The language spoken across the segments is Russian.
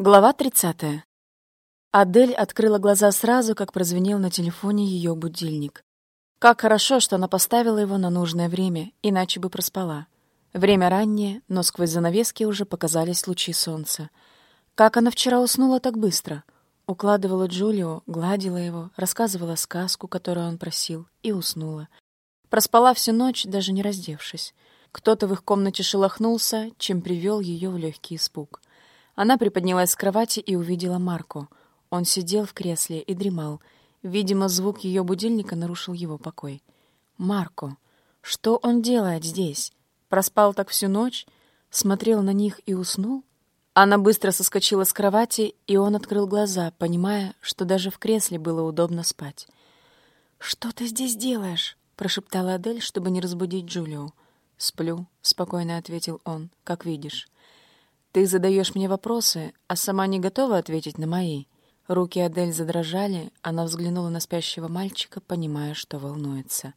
Глава 30. Адель открыла глаза сразу, как прозвенел на телефоне ее будильник. Как хорошо, что она поставила его на нужное время, иначе бы проспала. Время раннее, но сквозь занавески уже показались лучи солнца. Как она вчера уснула так быстро? Укладывала Джулио, гладила его, рассказывала сказку, которую он просил, и уснула. Проспала всю ночь, даже не раздевшись. Кто-то в их комнате шелохнулся, чем привел ее в легкий испуг. Она приподнялась с кровати и увидела Марко. Он сидел в кресле и дремал. Видимо, звук ее будильника нарушил его покой. Марко. Что он делает здесь? Проспал так всю ночь? Смотрел на них и уснул? Она быстро соскочила с кровати, и он открыл глаза, понимая, что даже в кресле было удобно спать. «Что ты здесь делаешь?» — прошептала Адель, чтобы не разбудить Джулио. «Сплю», — спокойно ответил он, — «как видишь». Ты задаешь мне вопросы, а сама не готова ответить на мои. Руки Адель задрожали, она взглянула на спящего мальчика, понимая, что волнуется.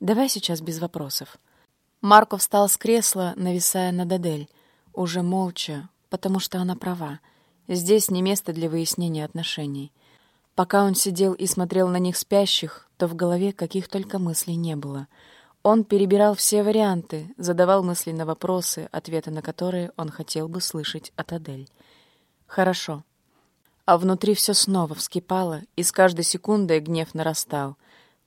Давай сейчас без вопросов. Марко встал с кресла, нависая над Адель, уже молча, потому что она права. Здесь не место для выяснения отношений. Пока он сидел и смотрел на них спящих, то в голове каких только мыслей не было — он перебирал все варианты, задавал мысленно вопросы, ответы на которые он хотел бы слышать от Адель. «Хорошо». А внутри все снова вскипало, и с каждой секундой гнев нарастал.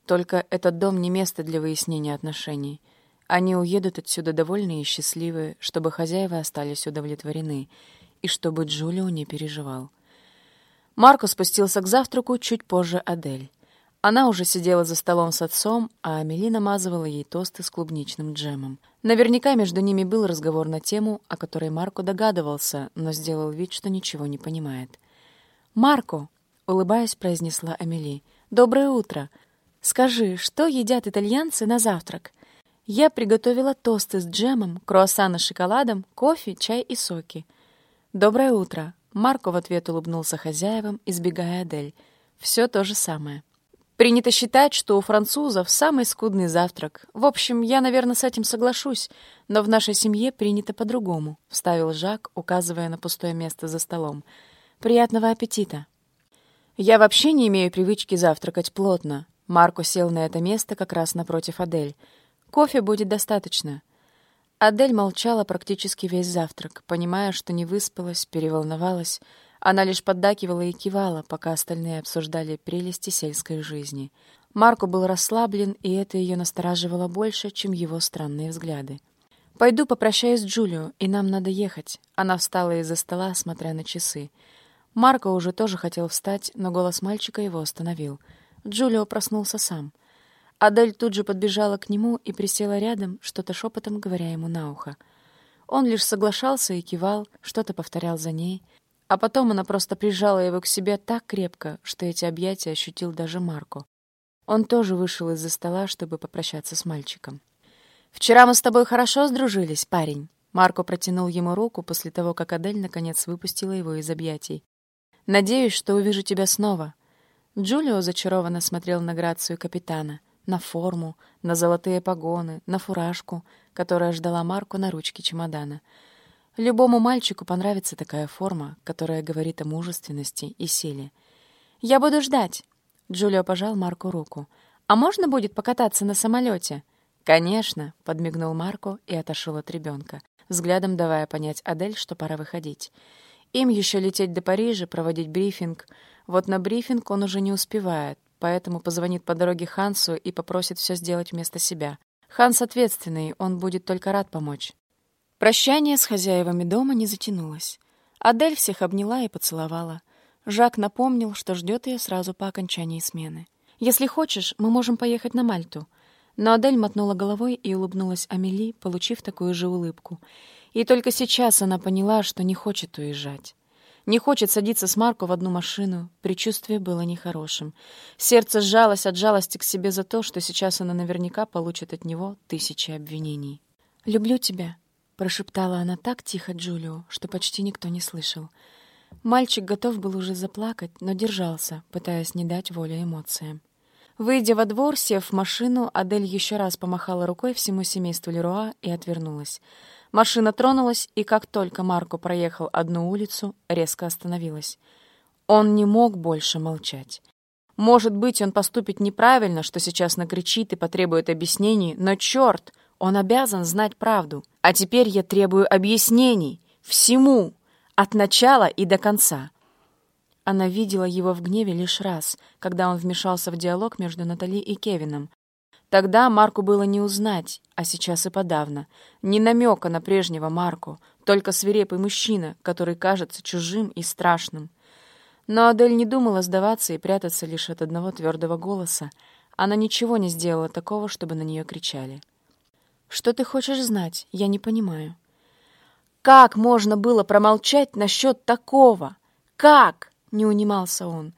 Только этот дом не место для выяснения отношений. Они уедут отсюда довольные и счастливые, чтобы хозяева остались удовлетворены, и чтобы Джулио не переживал. Марко спустился к завтраку чуть позже Адель. Она уже сидела за столом с отцом, а Амели намазывала ей тосты с клубничным джемом. Наверняка между ними был разговор на тему, о которой Марко догадывался, но сделал вид, что ничего не понимает. «Марко!» — улыбаясь, произнесла Амели. «Доброе утро! Скажи, что едят итальянцы на завтрак?» Я приготовила тосты с джемом, круассаны с шоколадом, кофе, чай и соки. «Доброе утро!» Марко в ответ улыбнулся хозяевам, избегая Адель. «Все то же самое». Принято считать, что у французов самый скудный завтрак. В общем, я, наверное, с этим соглашусь, но в нашей семье принято по-другому», — вставил Жак, указывая на пустое место за столом. «Приятного аппетита!» «Я вообще не имею привычки завтракать плотно». Марко сел на это место как раз напротив Адель. «Кофе будет достаточно». Адель молчала практически весь завтрак, понимая, что не выспалась, переволновалась, она лишь поддакивала и кивала, пока остальные обсуждали прелести сельской жизни. Марко был расслаблен, и это ее настораживало больше, чем его странные взгляды. «Пойду попрощаюсь с Джулио, и нам надо ехать». Она встала из-за стола, смотря на часы. Марко уже тоже хотел встать, но голос мальчика его остановил. Джулио проснулся сам. Адель тут же подбежала к нему и присела рядом, что-то шепотом говоря ему на ухо. Он лишь соглашался и кивал, что-то повторял за ней — а потом она просто прижала его к себе так крепко, что эти объятия ощутил даже Марко. Он тоже вышел из-за стола, чтобы попрощаться с мальчиком. «Вчера мы с тобой хорошо сдружились, парень». Марко протянул ему руку после того, как Адель наконец выпустила его из объятий. «Надеюсь, что увижу тебя снова». Джулио зачарованно смотрел на грацию капитана, на форму, на золотые погоны, на фуражку, которая ждала Марко на ручке чемодана — Любому мальчику понравится такая форма, которая говорит о мужественности и силе. «Я буду ждать!» Джулио пожал Марку руку. «А можно будет покататься на самолете?» «Конечно!» — подмигнул Марко и отошел от ребенка, взглядом давая понять Адель, что пора выходить. Им еще лететь до Парижа, проводить брифинг. Вот на брифинг он уже не успевает, поэтому позвонит по дороге Хансу и попросит все сделать вместо себя. Ханс ответственный, он будет только рад помочь. Прощание с хозяевами дома не затянулось. Адель всех обняла и поцеловала. Жак напомнил, что ждет ее сразу по окончании смены. «Если хочешь, мы можем поехать на Мальту». Но Адель мотнула головой и улыбнулась Амели, получив такую же улыбку. И только сейчас она поняла, что не хочет уезжать. Не хочет садиться с Марко в одну машину. Причувствие было нехорошим. Сердце сжалось от жалости к себе за то, что сейчас она наверняка получит от него тысячи обвинений. «Люблю тебя», Прошептала она так тихо Джулио, что почти никто не слышал. Мальчик готов был уже заплакать, но держался, пытаясь не дать волю эмоциям. Выйдя во двор, сев в машину, Адель еще раз помахала рукой всему семейству Леруа и отвернулась. Машина тронулась, и как только Марко проехал одну улицу, резко остановилась. Он не мог больше молчать. Может быть, он поступит неправильно, что сейчас накричит и потребует объяснений, но черт, он обязан знать правду. А теперь я требую объяснений. Всему. От начала и до конца. Она видела его в гневе лишь раз, когда он вмешался в диалог между Натали и Кевином. Тогда Марку было не узнать, а сейчас и подавно. Ни намека на прежнего Марку, только свирепый мужчина, который кажется чужим и страшным. Но Адель не думала сдаваться и прятаться лишь от одного твердого голоса. Она ничего не сделала такого, чтобы на нее кричали. «Что ты хочешь знать? Я не понимаю». «Как можно было промолчать насчет такого? Как?» — не унимался он.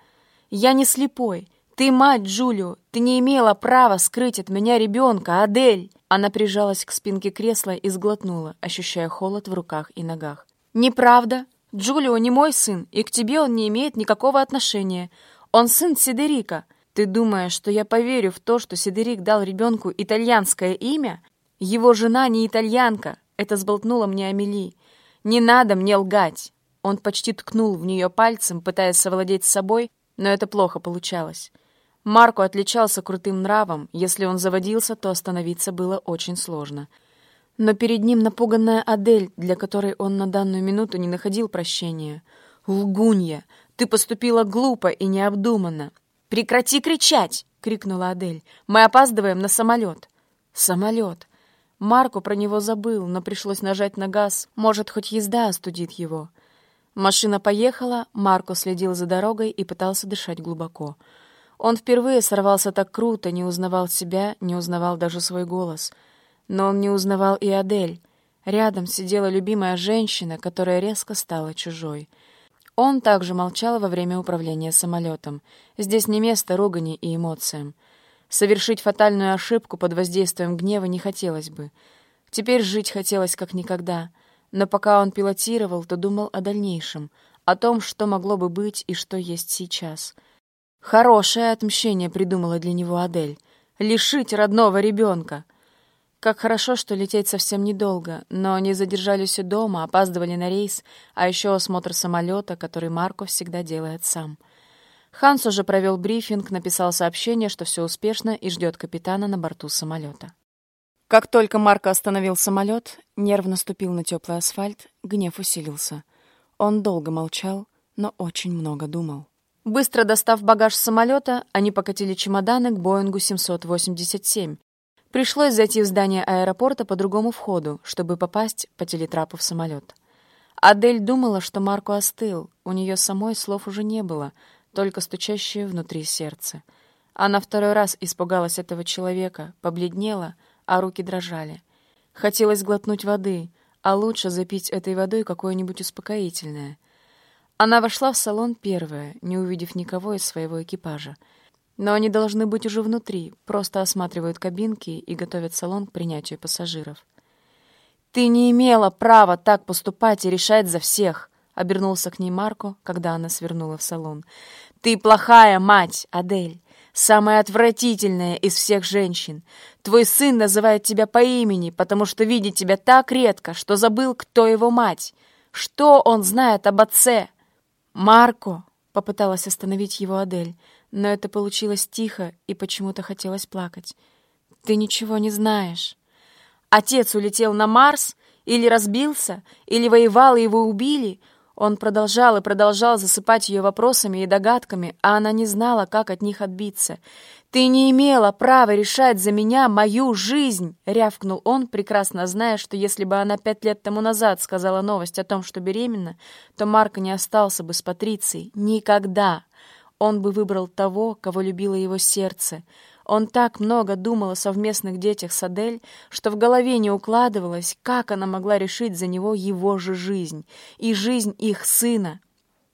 «Я не слепой. Ты мать, Джулио. Ты не имела права скрыть от меня ребенка, Адель!» Она прижалась к спинке кресла и сглотнула, ощущая холод в руках и ногах. «Неправда. Джулио не мой сын, и к тебе он не имеет никакого отношения. Он сын Сидерика. Ты думаешь, что я поверю в то, что Сидерик дал ребенку итальянское имя? Его жена не итальянка, это сболтнула мне Амели. Не надо мне лгать. Он почти ткнул в нее пальцем, пытаясь совладеть с собой, но это плохо получалось. Марко отличался крутым нравом, если он заводился, то остановиться было очень сложно. Но перед ним напуганная Адель, для которой он на данную минуту не находил прощения. «Лгунья! Ты поступила глупо и необдуманно!» «Прекрати кричать!» — крикнула Адель. «Мы опаздываем на самолет!» «Самолет!» Марко про него забыл, но пришлось нажать на газ. Может, хоть езда остудит его. Машина поехала, Марко следил за дорогой и пытался дышать глубоко. Он впервые сорвался так круто, не узнавал себя, не узнавал даже свой голос. Но он не узнавал и Адель. Рядом сидела любимая женщина, которая резко стала чужой. Он также молчал во время управления самолетом. Здесь не место ругани и эмоциям. Совершить фатальную ошибку под воздействием гнева не хотелось бы. Теперь жить хотелось как никогда. Но пока он пилотировал, то думал о дальнейшем, о том, что могло бы быть и что есть сейчас. Хорошее отмщение придумала для него Адель. Лишить родного ребенка. Как хорошо, что лететь совсем недолго, но они задержались у дома, опаздывали на рейс, а еще осмотр самолета, который Марко всегда делает сам — Ханс уже провел брифинг, написал сообщение, что все успешно и ждет капитана на борту самолета. Как только Марко остановил самолет, нервно ступил на теплый асфальт, гнев усилился. Он долго молчал, но очень много думал. Быстро достав багаж с самолета, они покатили чемоданы к Боингу 787. Пришлось зайти в здание аэропорта по другому входу, чтобы попасть по телетрапу в самолет. Адель думала, что Марко остыл, у нее самой слов уже не было — только стучащее внутри сердце. Она второй раз испугалась этого человека, побледнела, а руки дрожали. Хотелось глотнуть воды, а лучше запить этой водой какое-нибудь успокоительное. Она вошла в салон первая, не увидев никого из своего экипажа. Но они должны быть уже внутри, просто осматривают кабинки и готовят салон к принятию пассажиров. «Ты не имела права так поступать и решать за всех!» — обернулся к ней Марко, когда она свернула в салон. «Ты плохая мать, Адель, самая отвратительная из всех женщин. Твой сын называет тебя по имени, потому что видит тебя так редко, что забыл, кто его мать. Что он знает об отце?» «Марко!» — попыталась остановить его Адель, но это получилось тихо и почему-то хотелось плакать. «Ты ничего не знаешь. Отец улетел на Марс?» Или разбился, или воевал, и его убили, он продолжал и продолжал засыпать ее вопросами и догадками, а она не знала, как от них отбиться. «Ты не имела права решать за меня мою жизнь!» — рявкнул он, прекрасно зная, что если бы она пять лет тому назад сказала новость о том, что беременна, то Марко не остался бы с Патрицией. Никогда! Он бы выбрал того, кого любило его сердце — он так много думал о совместных детях с Адель, что в голове не укладывалось, как она могла решить за него его же жизнь и жизнь их сына.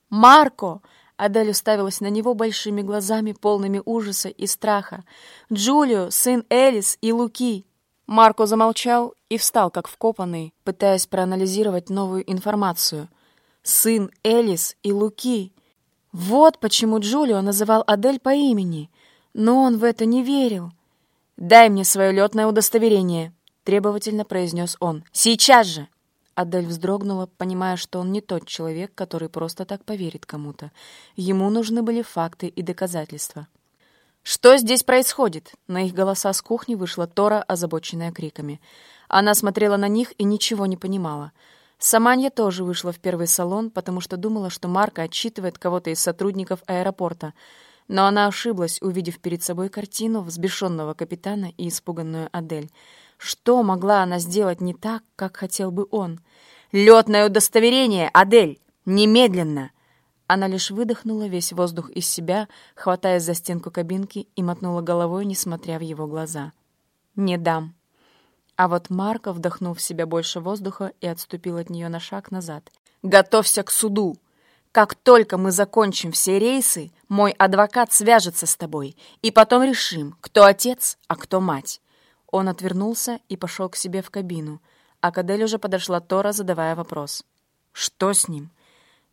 «Марко!» — Адель уставилась на него большими глазами, полными ужаса и страха. «Джулио, сын Элис и Луки!» Марко замолчал и встал, как вкопанный, пытаясь проанализировать новую информацию. «Сын Элис и Луки!» Вот почему Джулио называл Адель по имени — но он в это не верил. «Дай мне свое летное удостоверение», — требовательно произнес он. «Сейчас же!» Адель вздрогнула, понимая, что он не тот человек, который просто так поверит кому-то. Ему нужны были факты и доказательства. «Что здесь происходит?» На их голоса с кухни вышла Тора, озабоченная криками. Она смотрела на них и ничего не понимала. Саманья тоже вышла в первый салон, потому что думала, что Марка отчитывает кого-то из сотрудников аэропорта. Но она ошиблась, увидев перед собой картину взбешенного капитана и испуганную Адель. Что могла она сделать не так, как хотел бы он? «Летное удостоверение, Адель! Немедленно!» Она лишь выдохнула весь воздух из себя, хватаясь за стенку кабинки и мотнула головой, несмотря в его глаза. «Не дам». А вот Марко, вдохнув в себя больше воздуха, и отступил от нее на шаг назад. «Готовься к суду! Как только мы закончим все рейсы, мой адвокат свяжется с тобой, и потом решим, кто отец, а кто мать». Он отвернулся и пошел к себе в кабину, а к Адель уже подошла Тора, задавая вопрос. «Что с ним?»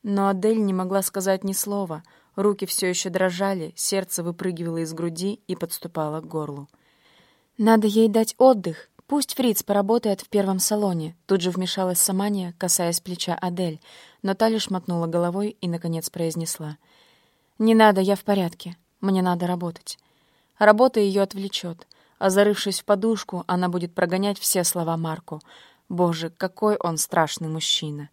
Но Адель не могла сказать ни слова. Руки все еще дрожали, сердце выпрыгивало из груди и подступало к горлу. «Надо ей дать отдых. Пусть Фриц поработает в первом салоне», — тут же вмешалась Самания, касаясь плеча Адель, но та лишь мотнула головой и, наконец, произнесла. «Не надо, я в порядке. Мне надо работать». Работа ее отвлечет, а зарывшись в подушку, она будет прогонять все слова Марку. Боже, какой он страшный мужчина!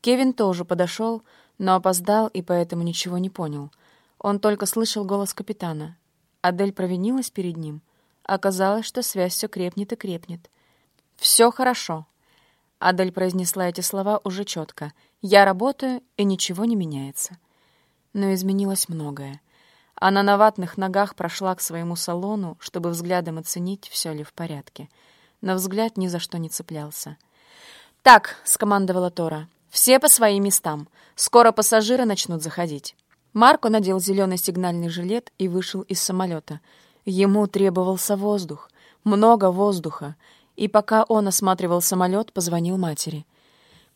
Кевин тоже подошел, но опоздал и поэтому ничего не понял. Он только слышал голос капитана. Адель провинилась перед ним. Оказалось, что связь все крепнет и крепнет. «Все хорошо», — Адель произнесла эти слова уже четко. «Я работаю, и ничего не меняется». Но изменилось многое. Она на ватных ногах прошла к своему салону, чтобы взглядом оценить, все ли в порядке. Но взгляд ни за что не цеплялся. «Так», — скомандовала Тора, все по своим местам. Скоро пассажиры начнут заходить. Марко надел зеленый сигнальный жилет и вышел из самолета. Ему требовался воздух. Много воздуха. И пока он осматривал самолет, позвонил матери.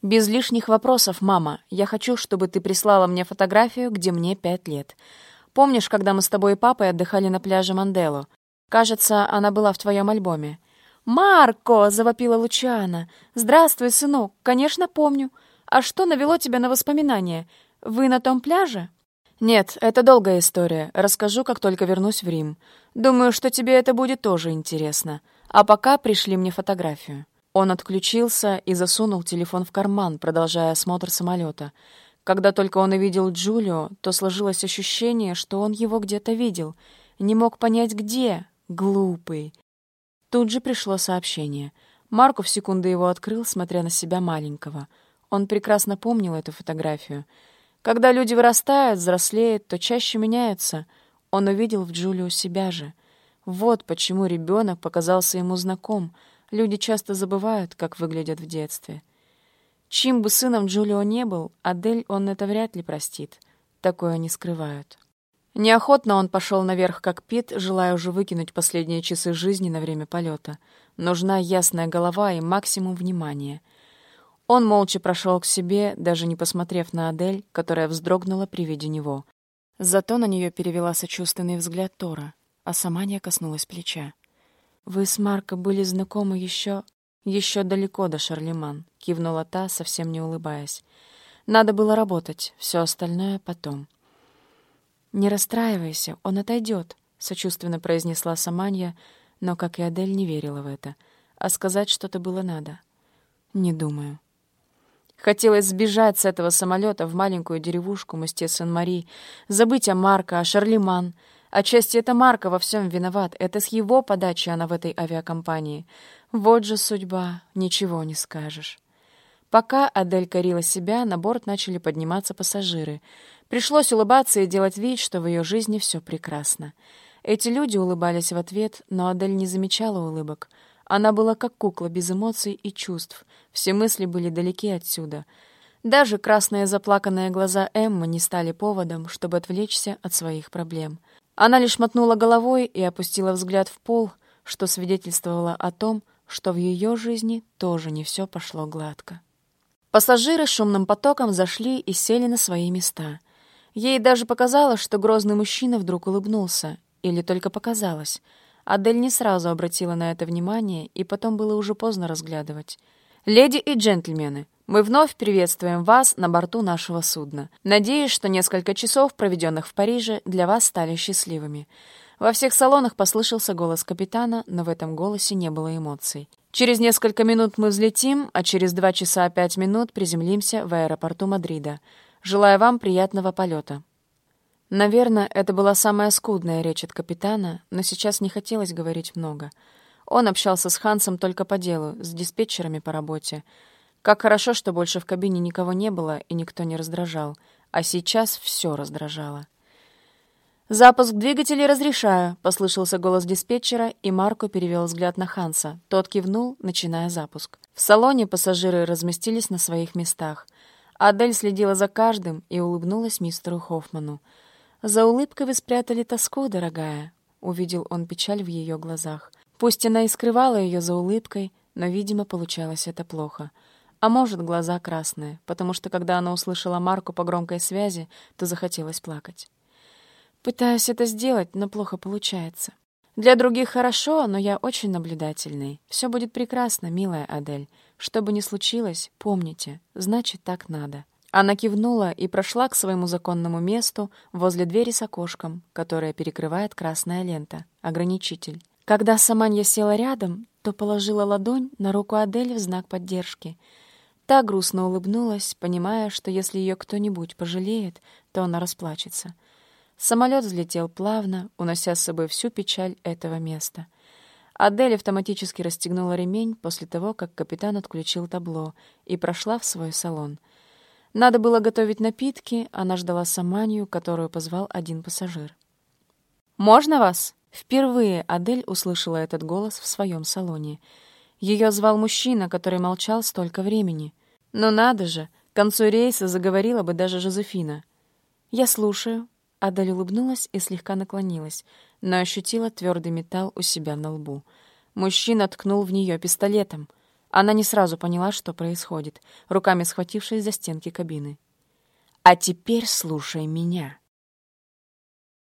«Без лишних вопросов, мама. Я хочу, чтобы ты прислала мне фотографию, где мне пять лет. Помнишь, когда мы с тобой и папой отдыхали на пляже Мандело? Кажется, она была в твоем альбоме». «Марко!» — завопила Лучана. «Здравствуй, сынок. Конечно, помню. «А что навело тебя на воспоминания? Вы на том пляже?» «Нет, это долгая история. Расскажу, как только вернусь в Рим. Думаю, что тебе это будет тоже интересно. А пока пришли мне фотографию». Он отключился и засунул телефон в карман, продолжая осмотр самолета. Когда только он увидел Джулио, то сложилось ощущение, что он его где-то видел. Не мог понять, где. Глупый. Тут же пришло сообщение. Марко в секунду его открыл, смотря на себя маленького — он прекрасно помнил эту фотографию. Когда люди вырастают, взрослеют, то чаще меняются. Он увидел в Джулио себя же. Вот почему ребенок показался ему знаком. Люди часто забывают, как выглядят в детстве. Чьим бы сыном Джулио не был, Адель он это вряд ли простит. Такое не скрывают. Неохотно он пошел наверх, как Пит, желая уже выкинуть последние часы жизни на время полета. Нужна ясная голова и максимум внимания — он молча прошел к себе, даже не посмотрев на Адель, которая вздрогнула при виде него. Зато на нее перевела сочувственный взгляд Тора, а сама не коснулась плеча. «Вы с Марко были знакомы еще... еще далеко до Шарлеман», — кивнула та, совсем не улыбаясь. «Надо было работать, все остальное потом». «Не расстраивайся, он отойдет», — сочувственно произнесла Саманья, но, как и Адель, не верила в это. А сказать что-то было надо. «Не думаю». Хотелось сбежать с этого самолета в маленькую деревушку Мосте Сен-Мари, забыть о Марко, о Шарлеман. Отчасти это Марко во всем виноват, это с его подачи она в этой авиакомпании. Вот же судьба, ничего не скажешь. Пока Адель корила себя, на борт начали подниматься пассажиры. Пришлось улыбаться и делать вид, что в ее жизни все прекрасно. Эти люди улыбались в ответ, но Адель не замечала улыбок — она была как кукла, без эмоций и чувств. Все мысли были далеки отсюда. Даже красные заплаканные глаза Эммы не стали поводом, чтобы отвлечься от своих проблем. Она лишь мотнула головой и опустила взгляд в пол, что свидетельствовало о том, что в ее жизни тоже не все пошло гладко. Пассажиры шумным потоком зашли и сели на свои места. Ей даже показалось, что грозный мужчина вдруг улыбнулся. Или только показалось — Адель не сразу обратила на это внимание, и потом было уже поздно разглядывать. «Леди и джентльмены, мы вновь приветствуем вас на борту нашего судна. Надеюсь, что несколько часов, проведенных в Париже, для вас стали счастливыми». Во всех салонах послышался голос капитана, но в этом голосе не было эмоций. «Через несколько минут мы взлетим, а через два часа пять минут приземлимся в аэропорту Мадрида. Желаю вам приятного полета». Наверное, это была самая скудная речь от капитана, но сейчас не хотелось говорить много. Он общался с Хансом только по делу, с диспетчерами по работе. Как хорошо, что больше в кабине никого не было и никто не раздражал. А сейчас все раздражало. «Запуск двигателей разрешаю», — послышался голос диспетчера, и Марко перевел взгляд на Ханса. Тот кивнул, начиная запуск. В салоне пассажиры разместились на своих местах. Адель следила за каждым и улыбнулась мистеру Хоффману. «За улыбкой вы спрятали тоску, дорогая», — увидел он печаль в ее глазах. Пусть она и скрывала ее за улыбкой, но, видимо, получалось это плохо. А может, глаза красные, потому что, когда она услышала Марку по громкой связи, то захотелось плакать. Пытаюсь это сделать, но плохо получается. Для других хорошо, но я очень наблюдательный. Все будет прекрасно, милая Адель. Что бы ни случилось, помните, значит, так надо». Она кивнула и прошла к своему законному месту возле двери с окошком, которое перекрывает красная лента, ограничитель. Когда Саманья села рядом, то положила ладонь на руку Адель в знак поддержки. Та грустно улыбнулась, понимая, что если ее кто-нибудь пожалеет, то она расплачется — Самолет взлетел плавно, унося с собой всю печаль этого места. Адель автоматически расстегнула ремень после того, как капитан отключил табло, и прошла в свой салон. Надо было готовить напитки, она ждала Саманию, которую позвал один пассажир. «Можно вас?» Впервые Адель услышала этот голос в своем салоне. Ее звал мужчина, который молчал столько времени. Но надо же, к концу рейса заговорила бы даже Жозефина. «Я слушаю», Адель улыбнулась и слегка наклонилась, но ощутила твердый металл у себя на лбу. Мужчина ткнул в нее пистолетом. Она не сразу поняла, что происходит, руками схватившись за стенки кабины. «А теперь слушай меня».